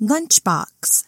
lunchbox.